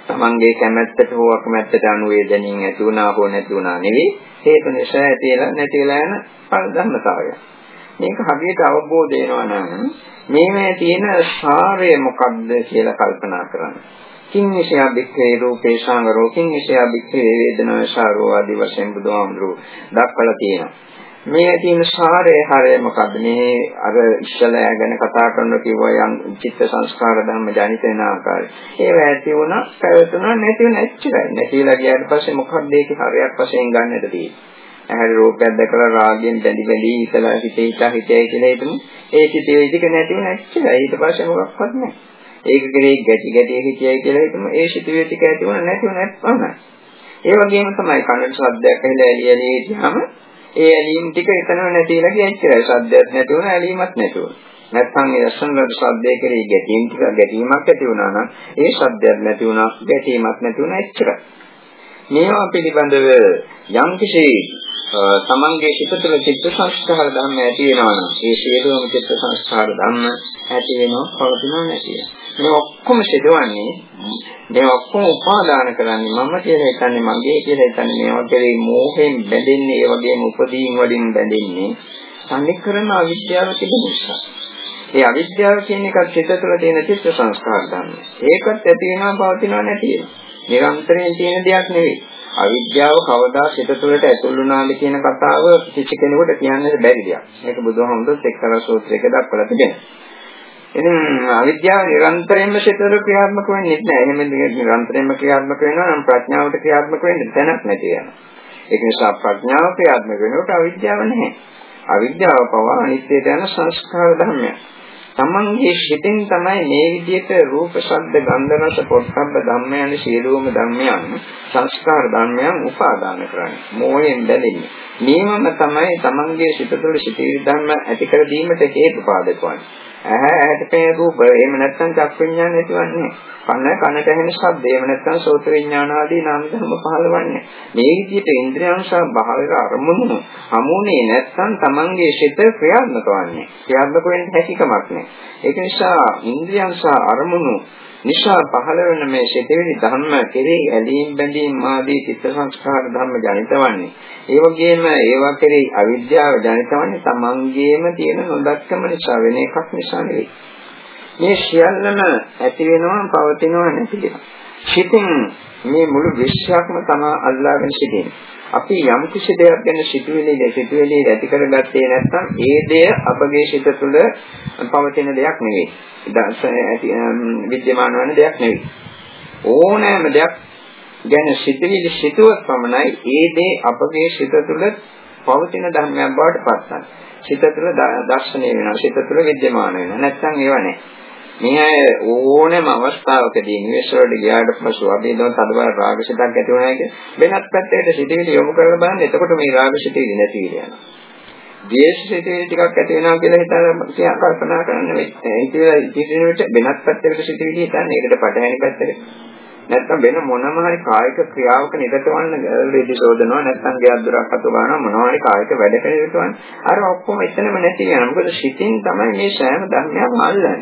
තමන්ගේ කැමැත්තට හෝ අකමැත්තට අනුව ඒ දැනීම ඇති වුණා හෝ නැති වුණා නෙවෙයි. හේතු නිසා ඇතිලා නැතිලා යන පල් ධර්මතාවය. මේක හරියට අවබෝධ වෙනවා නම් මේමේ තියෙන සාරය මොකක්ද කියලා කල්පනා කරන්න. කිං විෂය බික්ඛේ රූපේ සංගරෝ කිං විෂය බික්ඛේ වේදනා ශාරෝ ආදී වශයෙන් බුදුහාමුදුරුවෝ දක්වලා තියෙනවා. මේ තියෙන සාරය හරය මොකද්ද? මේ අර ඉස්සලා ගැන කතා කරන කිව්වා යම් චිත්ත සංස්කාර ධර්ම ජනිත වෙන ආකාරය. ඒව ඇති වුණා පැවතුණා නැති වුණා එච්චරයි. නැතිලා ගියාට පස්සේ මොකක්ද ඒකේ හරයක් වශයෙන් ගන්නට තියෙන්නේ? ඇහැර රූපයක් දැකලා රාගයෙන් බැඳි බැඳි ඉතලා හිතේ හිතා හිතයි කියලා හිතමු. ඒ හිතේ විදික නැති වෙන එච්චරයි. ඊට පස්සේ මොකක්වත් නැහැ. ඒක කෙරේ ගැටි ගැටි හිතයි කියලා හිතමු. ඒ සිතුවේ ටික ඇති වුණා නැති වුණා නැත්නම් ඒ වගේම තමයි කනට ශබ්දයක් ඇහිලා එළිය එළිය ගියාම ඒ ඇලීම් ටික එතනම නැතිලා කියච්චරයි. සද්දයක් නැති වුණා ඇලීමක් නැති වුණා. නැත්නම් ඒ රසනවල සද්දේ කෙරෙහි ගැටීම් ටික ගැටීමක් ඇති වුණා නම් ඒ සද්දයක් නැති වුණා ගැටීමක් නැති වුණා එච්චරයි. මේවා පිළිබඳව යම් කිසි තමන්ගේ සිත තුළ චිත්ත සංස්කාර ධර්ම ඇති වෙනවා නම් ඒ සියලුම චිත්ත සංස්කාර ධර්ම ඇති වෙනවා පවතිනවා නැති වෙනවා. මේ ඔක්කොම සිදුවන්නේ මේ ඔක්කොම උපාදාන කරන්නේ මම කියලා හිතන්නේ මගේ කියලා හිතන්නේ මේවා කෙරේ මෝහයෙන් බැඳෙන්නේ ඒ වගේම උපදීන් වලින් බැඳෙන්නේ සම්නික්‍රම අවිද්‍යාව තිබෙන නිසා. ඒ අවිද්‍යාව කියන එක චිත්ත තුළ තියෙන චිත්ත සංස්කාර ධර්ම. ඒකත් ඇති වෙනවා පවතිනවා නැති වෙනවා. නිරන්තරයෙන් තියෙන දෙයක් නෙවෙයි. අවිද්‍යාව කවදා සිත තුළට ඇතුල් වුණාද කියන කතාව කිසි කෙනෙකුට කියන්නට බැරි දෙයක්. මේක බුදුහාමුදුරුවෝ එක්තරා සූත්‍රයක දක්වලා තිබෙනවා. ඉතින් අවිද්‍යාව නිරන්තරයෙන්ම සිතට ක්‍රියාත්මක වෙන්නේ නැහැ. එහෙම නිරන්තරයෙන්ම ක්‍රියාත්මක වෙනවා නම් ප්‍රඥාවට ක්‍රියාත්මක වෙන්න තැනක් නැති වෙනවා. ඒක නිසා ප්‍රඥාව ක්‍රියාත්මක වෙනකොට අවිද්‍යාව නැහැ. අවිද්‍යාව පවා අනිත්‍යයට යන සංස්කාර ධර්මයක්. තමන්ගේ හිතෙන් තමයි මේ විදිහට රූප, ශබ්ද, ගන්ධ, රස, පොට්ටබ්බ ධම්මයන් සියලුම ධර්මයන් සංස්කාර ධර්මයන් උපාදාන කරන්නේ. මෝහයෙන් බැඳෙන්නේ. මේවම තමයි තමන්ගේ සිත තුළ සිටිවි ධර්ම ඇති කර දීමට හේතු පාදක වන්නේ. ඇහැ ඇහැට පෙනෙන රූප එහෙම නැත්නම් චක් විඥාන නැතිවන්නේ කන කනට ඇහෙන ශබ්ද. එහෙම නැත්නම් සෝත විඥාන ආදී නාම ධර්ම පහළවන්නේ මේ විදිහට ඉන්ද්‍රියං සහ බාහිර අරමුණු හමුනේ නැත්නම් Tamange සිත ක්‍රියාත්මක වන්නේ. ක්‍රියාත්මක වෙන්න හැකියාවක් නැහැ. ඒක නිසා ඉන්ද්‍රියං සහ අරමුණු නිසා පහළ වෙන මේ සිතවිලි ධර්ම කෙරෙහි ඇලීම් බැඳීම් ආදී චිත්ත සංස්කාර ධර්ම ජනිතවන්නේ. ඒ වගේම ඒවා කෙරෙහි අවිද්‍යාව ජනිතවන්නේ තමන්ගේම තියෙන නොදක්කම නිසා වෙන එකක් නිසා නෙවෙයි. මේ සියල්ලම ඇති වෙනවා පවතිනවා නැති වෙනවා. සිතින් මේ මුළු විශ්වයක්ම තමා අල්ලාගෙන සිටින්නේ. අපි යම් කිසි දෙයක් ගැන සිතුවිලි සිතුවිලි ඇති කරගත්තේ නැත්නම් ඒ දෙය අපගේ සිත තුළ පවතින දෙයක් නෙවෙයි. විද්‍යමාන වන දෙයක් නෙවෙයි. ඕනෑම දෙයක් ගැන සිතුවිලි සිතුවත් පමණයි ඒ දේ අපගේ සිත තුළ පවතින ධර්මයක් බවට පත් වෙනවා. සිත තුළ දර්ශනය වෙනවා. සිත තුළ විද්‍යමාන වෙනවා. නැත්නම් ඒව නැහැ. මේ අය ඕනෑම අවස්ථාවකදී නිවෙස් වලට ගියාට පසු අපි දවස් තදබල රාගසිතක් ඇති වුණා කිය වෙනත් පැත්තකට සිතවිලි යොමු කරලා බලන්න. එතකොට මේ රාගසිතවිලි නැති වෙලා යනවා. ද්වේෂසිතවිලි ටිකක් ඇති වෙනවා කියලා හිතලා කල්පනා කරන්න වෙයි. ඒ කියලා ඉතින් වෙනත් පැත්තකට සිතවිලි හිතන්නේ. ඒකට පටහැනි පැත්තකට. නැත්නම් වෙන මොනම හරි කායික ක්‍රියාවක නිරත වන්න රෙදි සෝදනවා. නැත්නම් ගෙයක් දොරක් අත ගන්නවා. මොනවා හරි කායික වැඩ කෙරෙන්න අර ඔක්කොම එතනම නැති වෙනවා. මොකද සිතින් තමයි මේ සෑම ධර්මයක්ම අල්ලන්නේ.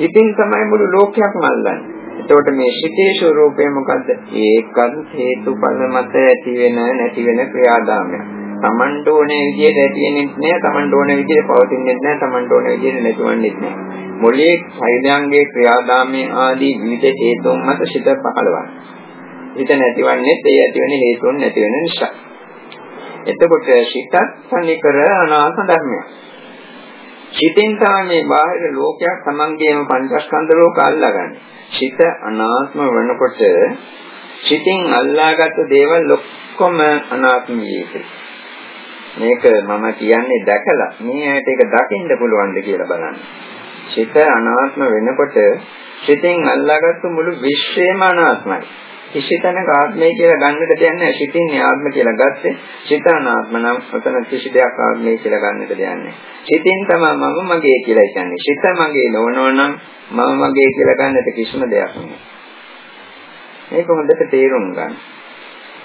සිතින් තමයි මුළු ලෝකයක්ම අල්ලන්නේ එතකොට මේ සිතේ ස්වરૂපය මොකද්ද ඒකත් හේතුඵල මත ඇති වෙන නැති වෙන ක්‍රියාදාමයක් Tamanට ඕනේ විදිහට ඇති වෙන්නේ නැහැ Tamanට ඕනේ විදිහට පවතින්නේ නැහැ Tamanට ඕනේ විදිහට නැතිවන්නේ නැහැ මොලේ ශෛලයන්ගේ ක්‍රියාදාමයේ ආදී විවිධ හේතුන් මත සිත පහළවන්නේ. හිත නැතිවන්නේ ඒ ඇතිවෙන හේතුන් නැති වෙන නිසා. එතකොට සිතත් සනිකර අනාත්ම ධර්මයක්. සිතින් තමයි මේ බාහිර ලෝකයක් Tamanගේම පංචස්කන්ධ ලෝක අල්ලාගන්නේ. සිත අනාත්ම වෙනකොට සිතින් අල්ලාගත් දේවල් ඔක්කොම අනාත්ම වියේකයි. මේක මම කියන්නේ දැකලා මේ ඇයට ඒක දකින්න පුළුවන්ද කියලා බලන්න. සිත අනාත්ම වෙනකොට සිතෙන් අල්ලාගත්තු මුළු විශ්වයම අනාත්මයි. කිසි තැනක ආත්මය කියලා ගන්නට දෙයක් නැහැ. සිතින් ආත්ම කියලා ගත්තේ සිත අනාත්ම නම් ඔතන කිසි දෙයක් ආත්මය කියලා ගන්නට දෙයක් නැහැ. සිතින් තමයි මම මගේ කියලා කියන්නේ. සිත මගේ නොවනවනම් මම මගේ කියලා ගන්නට කිසිම දෙයක් නැහැ. මේක හොඳට තේරුම් ගන්න.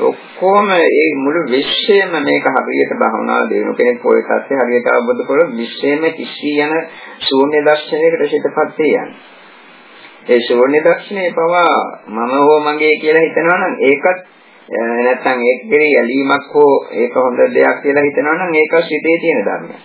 ඔක්කොම මේ මුළු විශ්වයම මේක හරියට භවනා දිනු කෙනෙක් පොය තත්ත්වය හරියට අවබෝධ කරලා විශ්වයම කිසි යන ශූන්‍ය දර්ශනයකට සිතපත් යන්නේ. ඒ ශූන්‍ය දර්ශනේ පවා මම හෝ මගේ කියලා හිතනවා නම් ඒකත් නැත්තම් ඒක කෙරේ ඇලීමක් හෝ ඒක හොඳ දෙයක් කියලා හිතනවා නම් ඒක සිතේ තියෙන ධර්මයක්.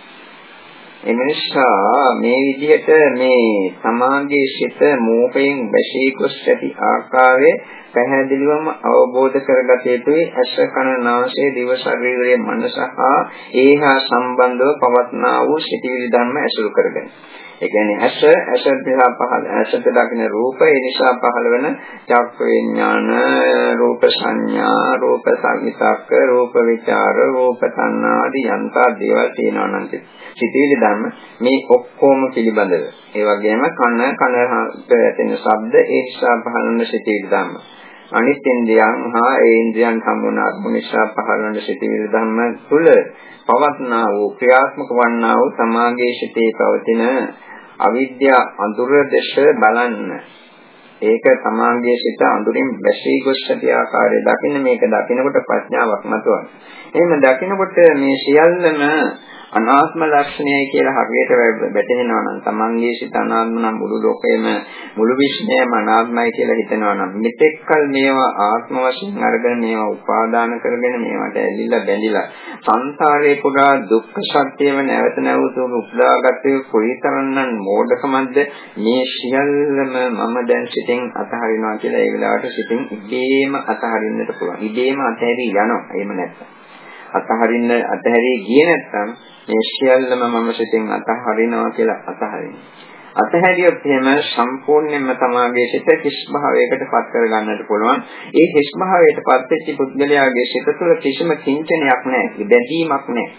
එම නිසා මේ විදිහට මේ සමාගයේ සිත මෝපයෙන් වැශී ගොස් ඇති ආකාරයේ පැහැදිලිවම අවබෝධ කරගත යුතුයි. ඇස කන නාසය දිව ශරීරයේ මනස හා ඒහා සම්බන්ධව පවත්නා වූ සිටිවිලි ධර්ම ඇසුරු කරගෙන. ඒ කියන්නේ ඇස ඇස දිහා පහළ ඇසට දකින රූප ඒ නිසා පහළ වෙන චක්ක විඥාන රූප සංඥා රූප සංවිතක්ක රූප විචාර රූප තණ්හා ආදී යන්තා දේවල් තියෙනවා නම් සිටිවිලි ධර්ම මේ ඔක්කොම පිළිබඳව. ඒ වගේම කන කන ඇතෙන ශබ්ද ඒ නිසා පහළ වෙන සිටිවිලි ධර්ම. අනිත් ඉන්ද්‍රියන් හා ඒ ඉන්ද්‍රියන් සම්මුණ අරමුණ නිසා පහළවන සිටිවිලි ධර්ම තුල පවත්නා වූ ක්‍රියාත්මක වන්නා වූ සමාගයේ සිටේ පවතින අවිද්‍යා අඳුර දෙස බලන්න. ඒක සමාගයේ සිට අඳුරින් බැසී ගොස් ඇති ආකාරය දකින්න මේක දකිනකොට ප්‍රඥාවක් මතුවන. එහෙම දකිනකොට මේ සියල්ලම අනාත්ම ලක්ෂණයයි කියලා හරියට වැටහෙනවා නම් තමන්ගේ සිත අනාත්ම නම් මුළු ලෝකෙම මුළු විශ්වයම අනාත්මයි කියලා හිතනවා නම් මෙතෙක්කල් මේවා ආත්ම වශයෙන් අරගෙන මේවා උපාදාන කරගෙන මේවට ඇලිලා බැඳිලා සංසාරේ පුරා දුක්ඛ සත්‍යව නැවත නැවත උපදාගත්තේ කොයිතරම්නම් මෝඩකමක්ද මේ සියල්ලම මම දැන් සිතින් අතහරිනවා කියලා ඒ වෙලාවට සිතින් ඉබේම අතහරින්නට පුළුවන්. ඉබේම අතහැරී යනවා. එහෙම නැත්නම් අතහරින්න අතහැරී ගියේ නැත්නම් මේ සියල්ලම මම සිතින් අතහරිනවා කියලා අතහරිනවා. අතහැරියොත් එහෙම සම්පූර්ණයෙන්ම තමාගේ සිත හිස් භාවයකට පත් කර ගන්නට පුළුවන්. ඒ හිස් භාවයට පත් වෙච්ච පුද්ගලයාගේ සිත තුළ කිසිම කිංචනයක් නැහැ, බැඳීමක් නැහැ.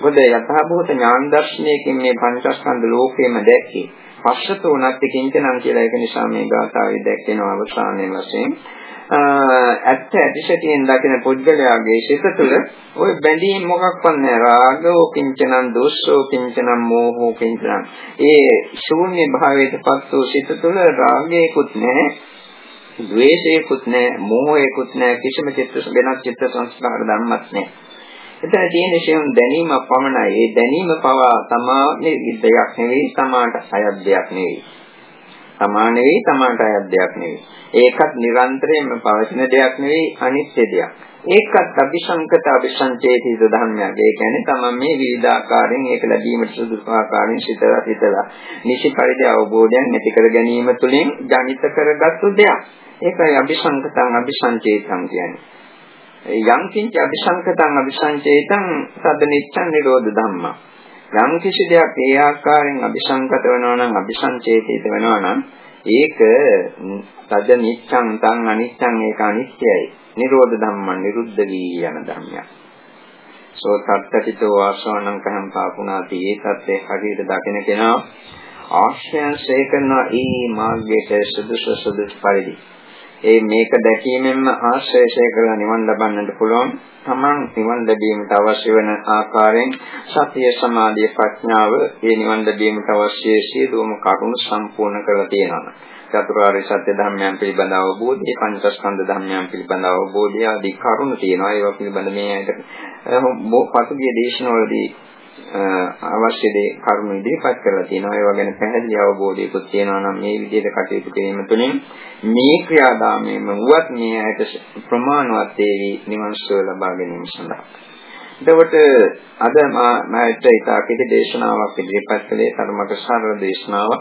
මොකද යථාභූත ඥාන දර්ශනයකින් මේ පංචස්කන්ධ ලෝකෙම දැක්කේ. පස්සතෝ නැති කිංචනං කියලා ඒක නිසා මේ ගාථාවේ දැක්වෙන අවසානයේ වශයෙන් ඇත්ත ඇතිශතියෙන් දකින පුද්ගලයාගේ සිත තුළ ওই බැඳීම් මොකක්වත් නැහැ රාගෝ කිංචනං දෝෂෝ කිංචනං මෝහෝ කිංචනං. ඒ ශූන්‍ය භාවයට පත් වූ සිත තුළ රාගයකුත් නැහැ ද්වේෂයකුත් නැහැ මෝහයකුත් නැහැ කිසිම චිත්ත වෙනස් චිත්ත සංස්කාර ධර්මයක් නැහැ එතන තියෙන ශේම් දැනීම පමණයි. ඒ දැනීම පවා තමාගේ දෙයක් නෙවෙයි තමාට අයත් දෙයක් නෙවෙයි. සමාන වෙයි තමාට අයත් දෙයක් නෙවෙයි. ඒකත් නිරන්තරයෙන්ම පවතින දෙයක් නෙවෙයි අනිත්‍ය දෙයක්. ඒකත් අபிසංකත අபிසංචේති ධර්මයක්. ඒ කියන්නේ තමන් මේ විවිධාකාරයෙන් ඒක ලැබීමට සුදුසු ආකාරයෙන් සිතලා සිතලා නිසි පරිදි අවබෝධයෙන් ඇති කර ගැනීම තුළින් ජනිත කරගත්තු දෙයක්. ඒකයි අபிසංකතං අபிසංචේතං කියන්නේ. යම් කිංච අபிසංකතං අபிසංචේතං සද්දනිච්ඡන් නිරෝධ ධම්මා යම් කිසි දෙයක් ඒ ආකාරයෙන් අபிසංකත වෙනවා නම් අபிසංචේතිත වෙනවා නම් ඒක තද නිච්ඡං තං අනිච්ඡං ඒක අනිත්‍යයි. නිරෝධ ධම්මං නිරුද්ධ වී යන ධර්මයක්. සෝ තත්තටිතෝ ආශානං කහං පාපුණාති ඒකත් ඒ හරියට දකින කෙනා ආශ්‍රයන්සය කරන ඒ මාර්ගයට සුදුසු සුදුසු පරිදි ඒ මේක දැකීමෙන්ම ආශ්‍රයශය කරලා නිවන් ලබන්නට පුළුවන් තමන් නිවන් ලැබීමට අවශ්‍ය වෙන ආකාරයෙන් සතිය සමාධිය ප්‍රඥාව ඒ නිවන් ලැබීමට අවශ්‍ය සියලුම කරුණු සම්පූර්ණ කරලා තියෙනවා චතුරාර්ය සත්‍ය ධර්මයන් පිළිබඳ අවබෝධය, පංචස්කන්ධ ධර්මයන් පිළිබඳ අවබෝධය ආදී කරුණු තියෙනවා. ඒවා පිළිබඳ මේ ඇයිට පසුගිය දේශනාවලදී අවශ්‍ය දේ කරුණු ඉදිරිපත් කරලා තියෙනවා. ඒවා ගැන පැහැදිලි අවබෝධයකුත් තියෙනවා නම් මේ විදිහට කටයුතු කිරීම තුළින් මේ ක්‍රියාදාමයේම වුවත් මේ ඇයට ප්‍රමාණවත් වේවි නිවන් සුව ලබා ගැනීම සඳහා. එතකොට අද මාට ඉතා කෙටි දේශනාවක් ඉදිරිපත් කළේ තරමක සරල දේශනාවක්.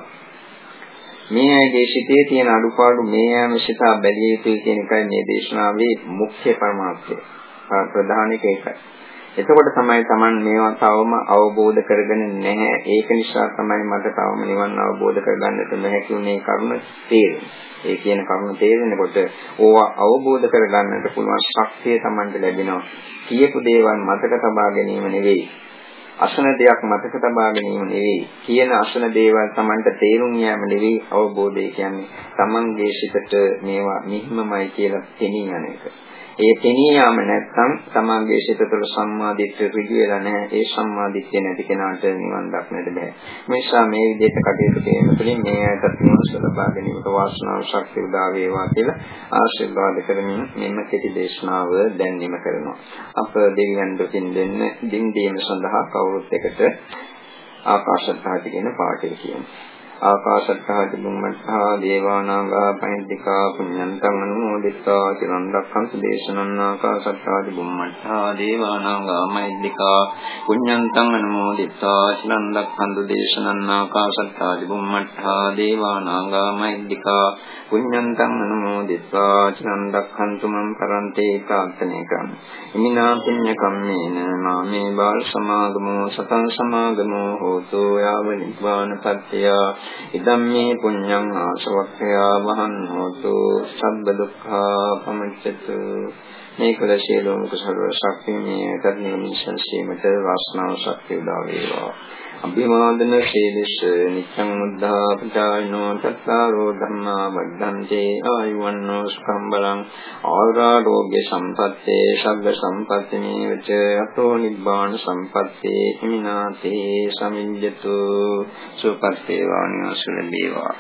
මේ අයගේ සිතේ තියෙන අඩුපාඩු මේ යාම සිතා බැලිය යුතුයි කියන එකයි මේ දේශනාවේ මුඛ්‍ය පරමාර්ථය. ප්‍රධාන එක ඒකයි. එතකොට තමයි Taman මේවා තවම අවබෝධ කරගෙන නැහැ. ඒක නිසා තමයි මට තවම නිවන් අවබෝධ කරගන්නට නොහැකි වුනේ කරුණ තේරෙන්නේ. ඒ කියන කරුණ තේරෙනකොට ඕවා අවබෝධ කරගන්නට පුළුවන් ශක්තිය Tamanට ලැබෙනවා. කියපු දේවල් මතක තබා ගැනීම නෙවෙයි. අසන දෙයක් මතක තබා ගැනීම නෙවෙයි කියන අසන දේවල් Tamanට තේරුම් යාම නෙවෙයි අවබෝධය කියන්නේ Tamanගේ සිතට මේවා නිහිමමයි කියලා තේනිය යන එක. ඒ පෙනී යාම නැත්නම් තමාගේ සිත තුළ සම්මාදිට්ඨිය ඍජු වෙලා නැහැ. ඒ සම්මාදිට්ඨිය නැති කෙනාට නිවන් දක්නට බෑ. මේ නිසා මේ විදිහට කටයුතු කිරීම තුළින් මේ ඇයට නිවන් ලබා ගැනීමට වාසනාව ශක්තිය උදා වේවා කියලා ආශිර්වාද කරමින් මෙන්න කෙටි දේශනාව දැන් නිම කරනවා. අප දෙවියන් දෙකින් දෙන්න දින් දීම සඳහා කවුරුත් එකට ආකාශත්හාති කියන පාඩේ කියනවා. ආකාශත්තා චුම්මත්තා දේවානාග පඤ්චිකා පුඤ්ඤන්තං අනුමෝදිතා චිරන් රක්ඛන්තු දේශනං ආකාශත්තා චුම්මත්තා දේවානාග මෛද්దికා පුඤ්ඤන්තං අනුමෝදිතා චිරන් රක්ඛන්තු දේශනං ආකාශත්තා චුම්මත්තා දේවානාග මෛද්దికා පුඤ්ඤන්තං අනුමෝදිතා චිරන් රක්ඛන්තු මං පරන්තේ ප්‍රාර්ථනා කරමි. ඉමිනා පුඤ්ඤ කම්මේන මාමේ බාල සමාගමෝ සතං සමාගමෝ හෝතු යාව නිබ්බාන පත්‍ත්‍යා ඉදම්මේ පුඤ්ඤං ආසවක්ඛයා වහන් හෝතු සබ්බ දුක්ඛා පමුච්ඡතු මේ කළ සියලුම කුසල ශක්තිය මේ කර්ණිය සංසීමට වාසනාව ශක්තිය උදා වේවා. අභිවාදන ශීලස නිච්ඡං උද්ධා පචායනෝ තත්තාරෝ ධම්මා වද්ධන්තේ ආයුවන්නෝ සුඛං බලං ආරෝග්‍ය සම්පත්තේ ශබ්ද සම්පත්තේ මේවච අතෝ නිබ්බාන සම්පත්තේ හිමිනාතේ සමිඤ්ඤතු සුපත්තේ වාණියසුල දේවා